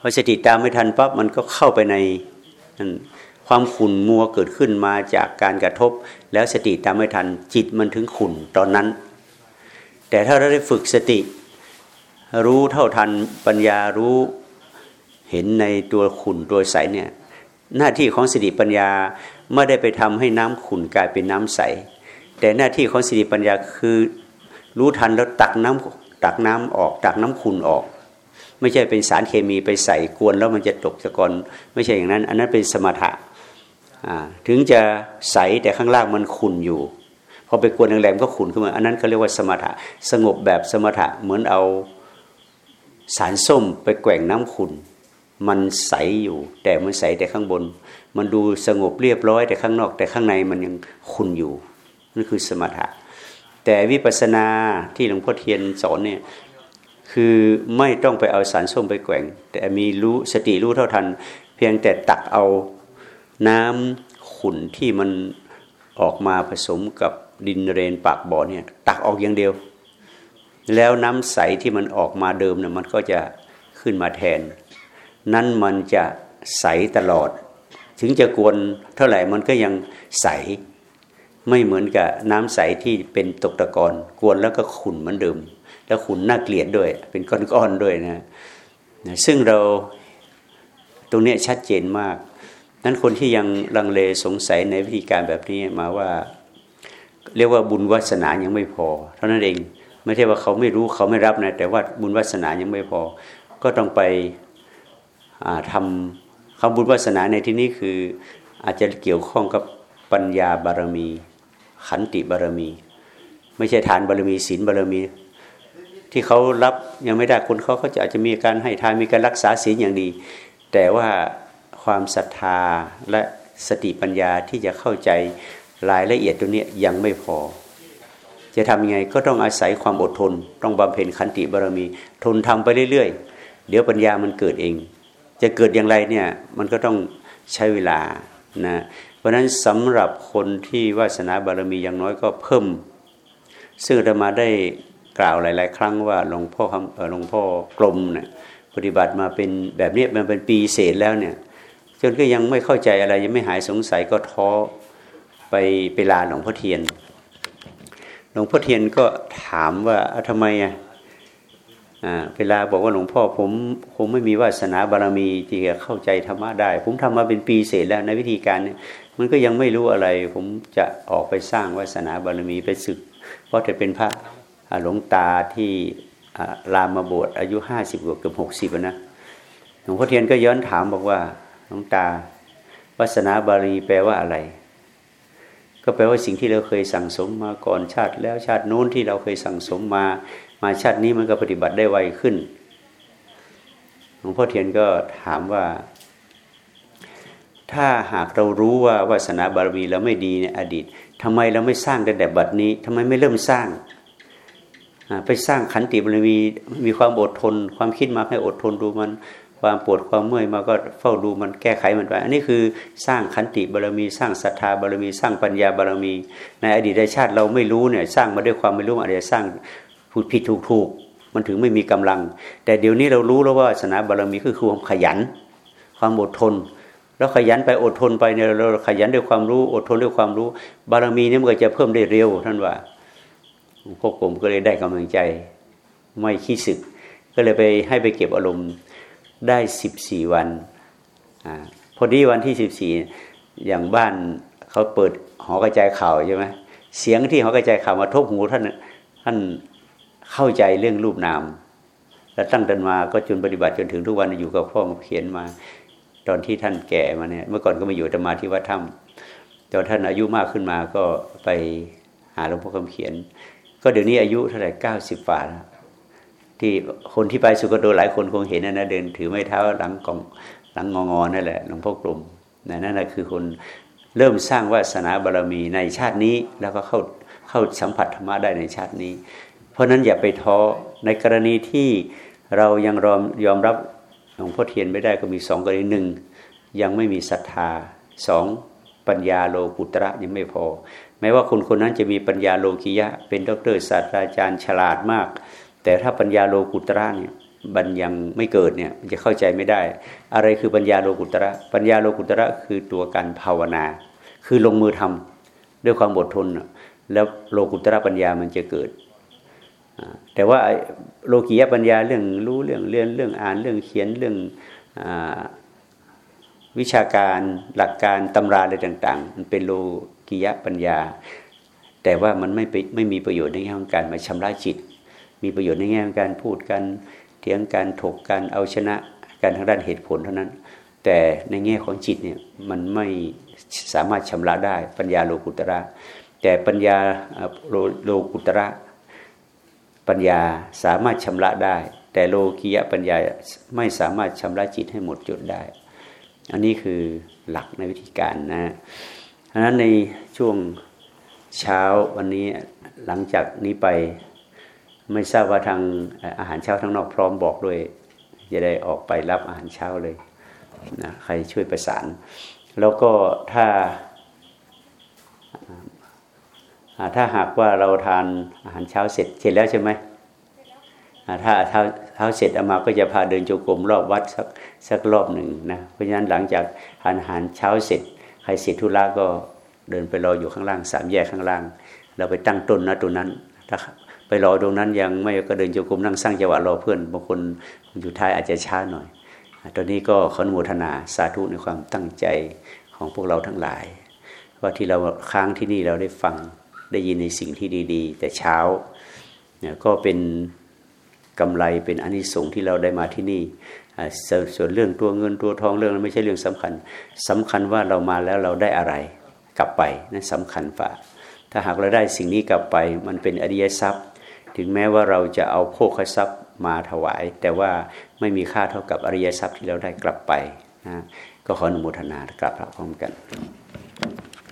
พอสติตามไม่ทันปั๊บมันก็เข้าไปในความขุ่นมัวเกิดขึ้นมาจากการกระทบ แล้วสติตามไม่ทันจิตมันถึงขุ่นตอนนั้น แต่ถ้าเราได้ฝึกสติ รู้เท่าทันปัญญารู้เห็นในตัวขุ่นตัวใสเนี่ยหน้าที่ของสติปัญญาไม่ได้ไปทำให้น้ำขุ่นกลายเป็นน้ำใส แต่หน้าที่ของสติปัญญาคือรู้ทันแล้วตักน้ำตักน้ำออก ตักน้ำขุ่นออก ไม่ใช่เป็นสารเคมีไปใส่กวนแล้วมันจะตกตะกอนไม่ใช่อย่างนั้น อันนั้นเป็นสมถะถึงจะใสแต่ข้างล่างมันขุ่นอยู่พอไปกวนแรงๆก็ขุ่นขึ้นมาอันนั้นเขาเรียกว่าสมถะสงบแบบสมถะเหมือนเอาสารส้มไปแกว่งน้ำขุ่นมันใสอยู่ แต่มันใสแต่ข้างบน มันดูสงบเรียบร้อยแต่ข้างนอก แต่ข้างในมันยังขุ่นอยู่นั่นคือสมถะแต่วิปัสสนาที่หลวงพ่อเทียนสอนเนี่ย คือไม่ต้องไปเอาสารส้มไปแกว่ง แต่มีรู้สติรู้เท่าทัน เพียงแต่ตักเอาน้ำขุ่นที่มันออกมาผสมกับดินเรนปากบ่อเนี่ย ตักออกอย่างเดียว แล้วน้ำใสที่มันออกมาเดิมเนี่ยมันก็จะขึ้นมาแทน นั้นมันจะใสตลอด ถึงจะกวนเท่าไหร่มันก็ยังใสไม่เหมือนกับน้ำใสที่เป็นตกตะกอนกวนแล้วก็ขุ่นเหมือนเดิม แล้วขุนน่าเกลียดด้วย เป็นก้อนๆด้วยนะซึ่งเราตรงนี้ชัดเจนมาก นั้นคนที่ยังลังเลสงสัยในวิธีการแบบนี้มาว่า เรียกว่าบุญวาสนายังไม่พอ เท่านั้นเองไม่ใช่ว่าเขาไม่รู้เขาไม่รับนะแต่ว่าบุญวาสนายังไม่พอ ก็ต้องไปทำคำบุญวาสนาในที่นี้คือ อาจจะเกี่ยวข้องกับปัญญาบารมี ขันติบารมี ไม่ใช่ทานบารมีศีลบารมี ที่เขารับยังไม่ได้คนเขาเขาจะอาจจะมีการให้ทานมีการรักษาศีลอย่างดี แต่ว่าความศรัทธาและสติปัญญาที่จะเข้าใจรายละเอียดตรงนี้ยังไม่พอ จะทำยังไงก็ต้องอาศัยความอดทน ต้องบำเพ็ญขันติบารมี ทนทำไปเรื่อยๆ เดี๋ยวปัญญามันเกิดเอง จะเกิดอย่างไรเนี่ยมันก็ต้องใช้เวลานะเพราะนั้นสำหรับคนที่วาสนาบารมีอย่างน้อยก็เพิ่ม ซึ่งเรามาได้ กล่าวหลาย ๆ ครั้งว่าหลวงพ่อหลวงพ่อกลมเนี่ยปฏิบัติมาเป็นแบบนี้มันเป็นปีเศษแล้วเนี่ย จนก็ยังไม่เข้าใจอะไรยังไม่หายสงสัยก็ท้อไปไปลาหลวงพ่อเทียน หลวงพ่อเทียนก็ถามว่าทำไมอะเวลาบอกว่าหลวงพ่อผมผมไม่มีวาสนาบารมีที่จะเข้าใจธรรมะได้ ผมทำมาเป็นปีเสร็จแล้วในวิธีการเนี่ยมันก็ยังไม่รู้อะไร ผมจะออกไปสร้างวาสนาบารมีไปศึกเพราะจะเป็นพระ หลวงตาที่ลามาบวชอายุห้าสิบกว่าเกือบหกสิบนะหลวงพ่อเทียนก็ย้อนถามบอกว่าหลวงตาวาสนาบาลีแปลว่าอะไร ก็แปลว่าสิ่งที่เราเคยสั่งสมมาก่อนชาติ แล้วชาติโน้นที่เราเคยสั่งสมมามาชาตินี้มันก็ปฏิบัติได้ไวขึ้นหลวงพ่อเทียนก็ถามว่า ถ้าหากเรารู้ว่าวาสนาบารมีเราไม่ดีในอดีตทำไมเราไม่สร้างกันแต่บัดนี้ทำไมไม่เริ่มสร้าง ไปสร้างขันติบารมีมีความอดทน ความคิดมาให้อดทนดูมัน ความปวดความเมื่อยมาก็เฝ้าดูมันแก้ไขมันไปอันนี้คือสร้างขันติบารมี สร้างศรัทธาบารมี สร้างปัญญาบารมี ในอดีตชาติเราไม่รู้เนี่ยสร้างมาด้วยความไม่รู้อาจจะสร้างผิดผิดถูกถูกมันถึงไม่มีกำลัง แต่เดี๋ยวนี้เรารู้แล้วว่าศาสนาบารมีคือความขยัน ความอดทน แล้วขยันไปอดทนไปเนี่ยเราขยันด้วยความรู้อดทนด้วยความรู้ บารมีนี่มันก็จะเพิ่มได้เร็วท่านว่า พวกผมก็เลยได้กำลังใจไม่ขี้สึก ก็เลยไปให้ไปเก็บอารมณ์ได้สิบสี่วันอพอดีวันที่สิบสี่อย่างบ้านเขาเปิดหอกระจายข่าวใช่ไหมเสียงที่หอกระจายข่าวมาทบหูท่านท่านเข้าใจเรื่องรูปนาม แล้วตั้งแต่มาก็จนปฏิบัติจนถึงทุกวันอยู่กับพ่อมาเขียนมา ตอนที่ท่านแก่มาเนี่ยเมื่อก่อนก็มาอยู่ธรรมาที่วัดถ้ำตอนท่านอายุมากขึ้นมาก็ไปหาหลวงพ่อคำเขียน ก็เดี๋ยวนี้อายุเท่าไหร่เก้าสิบฝ่าแล้วที่คนที่ไปสุกโดหลายคนคงเห็นนะเดิน ถือไม้เท้าหลังกองหลังงองอนั่นแหละหลวงพ่อกลมนั่นแหละคือคนเริ่มสร้างวาสนาบารมีในชาตินี้แล้วก็เข้าเข้าสัมผัสธรรมะได้ในชาตินี้ เพราะนั้นอย่าไปท้อในกรณีที่เรายังรอมยอมรับหลวงพ่อเทียนไม่ได้ก็มีสองกรณีหนึ่งยังไม่มีศรัทธาสองปัญญาโลกุตระยังไม่พอ แม้ว่าคนคนนั้นจะมีปัญญาโลกิยะ เป็นด็อกเตอร์ศาสตราจารย์ฉลาดมาก แต่ถ้าปัญญาโลกุตระเนี่ยบัญญังไม่เกิดเนี่ยมันจะเข้าใจไม่ได้ อะไรคือปัญญาโลกุตระ ปัญญาโลกุตระคือตัวการภาวนา คือลงมือทำด้วยความอดทน แล้วโลกุตระปัญญามันจะเกิด แต่ว่าโลกียปัญญาเรื่องรู้เรื่องเรียนเรื่องอ่านเรื่องเขียนเรื่องวิชาการหลักการตำราอะไรต่าง ๆ มันเป็นโล กียปัญญา แต่ว่ามันไม่ไม่มีประโยชน์ในแง่ของการมาชำระจิต มีประโยชน์ในแง่ของการพูดกันเถียงการถกกันเอาชนะการทางด้านเหตุผลเท่านั้น แต่ในแง่ของจิตเนี่ยมันไม่สามารถชำระได้ปัญญาโลกุตระ แต่ปัญญาโลกุตระ ปัญญาสามารถชำระได้ แต่โลกียปัญญาไม่สามารถชำระจิตให้หมดจดได้ อันนี้คือหลักในวิธีการนะ เพราะนั้นในช่วงเช้าวันนี้หลังจากนี้ไปไม่ทราบว่าทางอาหารเช้าทั้งนอกพร้อมบอกด้วย จะได้ออกไปรับอาหารเช้าเลยนะใครช่วยประสาน แล้วก็ถ้าถ้าหากว่าเราทานอาหารเช้าเสร็จเสร็จแล้วใช่ไหมถ้าเท้าเท้าเสร็จอามาก็จะพาเดินโจกรมรอบวัดสักสักรอบหนึ่งนะเพราะฉะนั้นหลังจากทานอาหารเช้าเสร็จ รเสร็จธุระก็เดินไปรออยู่ข้างล่างสามแยกข้างล่าง เราไปตั้งต้นนะตรงนั้นถ้าไปรอตรงนั้นยังไม่ก็เดินโจกรมนั่งสร้างจังหวะรอเพื่อนบางคนอยู่ท้ายอาจจะช้าหน่อย ตอนนี้ก็ขอนุโมทนาสาธุในความตั้งใจของพวกเราทั้งหลาย ว่าที่เราค้างที่นี่เราได้ฟังได้ยินในสิ่งที่ดี ๆ แต่เช้าเนี่ยก็เป็นกำไรเป็นอนิสงส์ที่เราได้มาที่นี่ ส่วนเรื่องตัวเงินตัวทองเรื่องนั้นไม่ใช่เรื่องสำคัญสำคัญว่าเรามาแล้วเราได้อะไรกลับไปนั่นสำคัญฝ่าถ้าหากเราได้สิ่งนี้กลับไป มันเป็นอริยทรัพย์ ถึงแม้ว่าเราจะเอาโภคทรัพย์มาถวาย แต่ว่าไม่มีค่าเท่ากับอริยทรัพย์ที่เราได้กลับไปนะก็ขออนุโมทนากลับพระพร้อมกัน